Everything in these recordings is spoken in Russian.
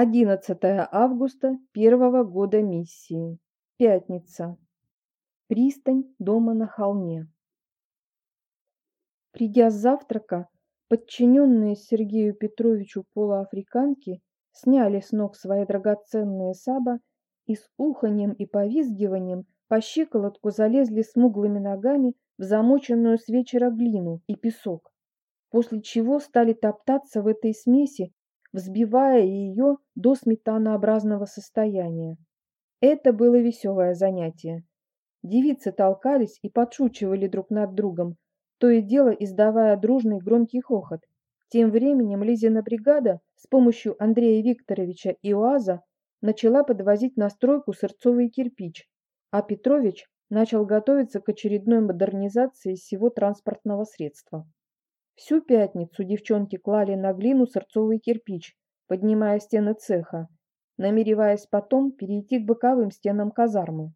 11 августа первого года миссии. Пятница. Пристань дома на холме. Придя с завтрака, подчиненные Сергею Петровичу полуафриканки сняли с ног свои драгоценные саба и с уханьем и повизгиванием по щиколотку залезли смуглыми ногами в замоченную с вечера глину и песок, после чего стали топтаться в этой смеси, взбивая ее до сметанообразного состояния. Это было веселое занятие. Девицы толкались и подшучивали друг над другом, то и дело издавая дружный громкий хохот. Тем временем Лизина бригада с помощью Андрея Викторовича и УАЗа начала подвозить на стройку сырцовый кирпич, а Петрович начал готовиться к очередной модернизации всего транспортного средства. Всю пятницу девчонки клали на глину сырцовый кирпич, поднимая стены цеха, намереваясь потом перейти к боковым стенам казармы.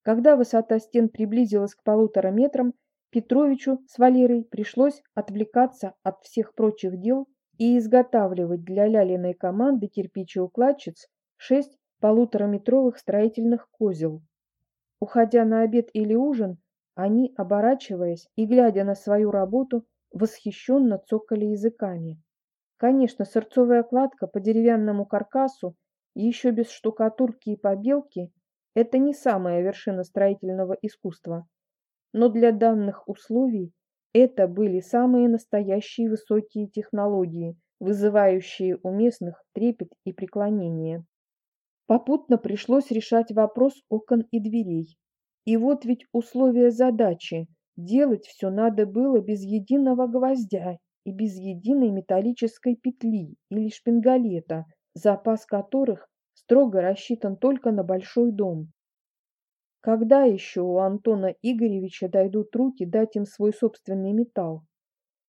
Когда высота стен приблизилась к полутора метрам, Петровичу с Валерой пришлось отвлекаться от всех прочих дел и изготавливать для Лялиной команды кирпичеукладчиц шесть полутораметровых строительных козел. Уходя на обед или ужин, они, оборачиваясь и глядя на свою работу, восхищенно цокали языками. Конечно, сырцовая кладка по деревянному каркасу, еще без штукатурки и побелки, это не самая вершина строительного искусства. Но для данных условий это были самые настоящие высокие технологии, вызывающие у местных трепет и преклонение. Попутно пришлось решать вопрос окон и дверей. И вот ведь условия задачи Делать все надо было без единого гвоздя и без единой металлической петли или шпингалета, запас которых строго рассчитан только на большой дом. Когда еще у Антона Игоревича дойдут руки дать им свой собственный металл?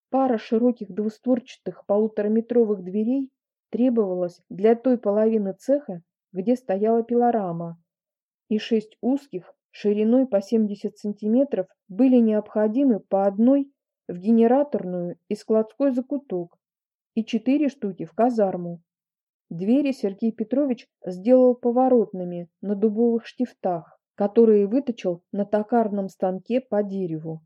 Пара широких двустворчатых полутораметровых дверей требовалась для той половины цеха, где стояла пилорама, и шесть узких шириной по 70 сантиметров были необходимы по одной в генераторную и складской закуток и четыре штуки в казарму. Двери Сергей Петрович сделал поворотными на дубовых штифтах, которые выточил на токарном станке по дереву.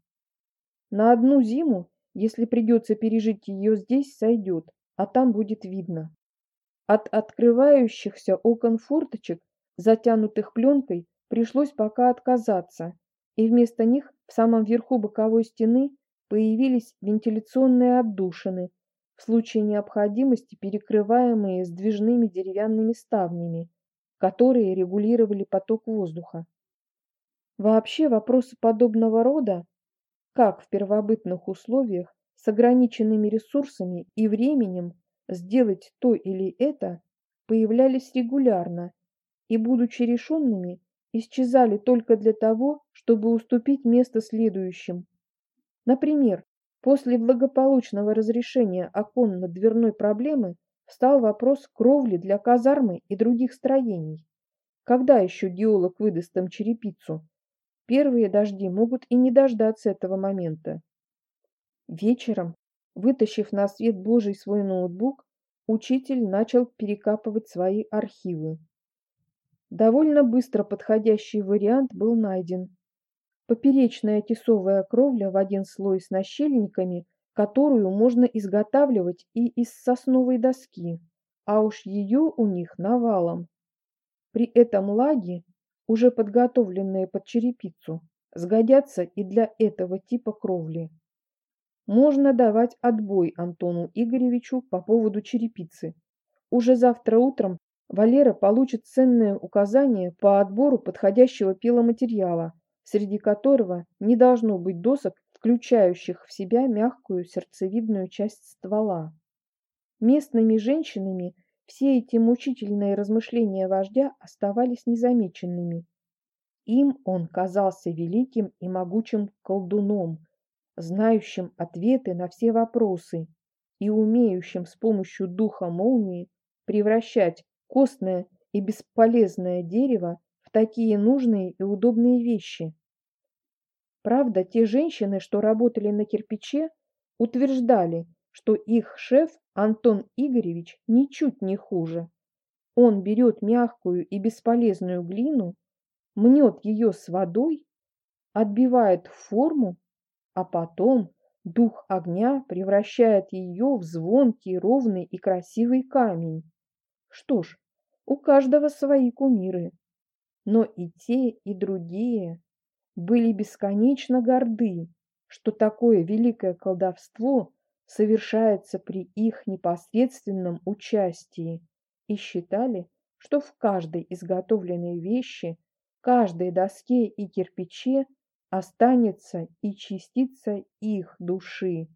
На одну зиму, если придется пережить ее здесь, сойдет, а там будет видно. От открывающихся окон форточек, затянутых пленкой, пришлось пока отказаться, и вместо них в самом верху боковой стены появились вентиляционные отдушины, в случае необходимости перекрываемые сдвижными деревянными ставнями, которые регулировали поток воздуха. Вообще вопросы подобного рода, как в первобытных условиях с ограниченными ресурсами и временем сделать то или это, появлялись регулярно и, будучи решенными, исчезали только для того, чтобы уступить место следующим. Например, после благополучного разрешения оконно-дверной проблемы встал вопрос кровли для казармы и других строений. Когда еще геолог выдаст им черепицу? Первые дожди могут и не дождаться этого момента. Вечером, вытащив на свет Божий свой ноутбук, учитель начал перекапывать свои архивы. Довольно быстро подходящий вариант был найден. Поперечная тесовая кровля в один слой с нащельниками, которую можно изготавливать и из сосновой доски, а уж ее у них навалом. При этом лаги, уже подготовленные под черепицу, сгодятся и для этого типа кровли. Можно давать отбой Антону Игоревичу по поводу черепицы. Уже завтра утром Валера получит ценное указание по отбору подходящего пиломатериала, среди которого не должно быть досок, включающих в себя мягкую сердцевидную часть ствола. Местными женщинами все эти мучительные размышления вождя оставались незамеченными. Им он казался великим и могучим колдуном, знающим ответы на все вопросы и умеющим с помощью духа молнии превращать костное и бесполезное дерево в такие нужные и удобные вещи. Правда, те женщины, что работали на кирпиче, утверждали, что их шеф Антон Игоревич ничуть не хуже. Он берет мягкую и бесполезную глину, мнет ее с водой, отбивает форму, а потом дух огня превращает ее в звонкий, ровный и красивый камень. Что ж, у каждого свои кумиры. Но и те, и другие были бесконечно горды, что такое великое колдовство совершается при их непосредственном участии, и считали, что в каждой изготовленной вещи, каждой доске и кирпиче останется и частица их души.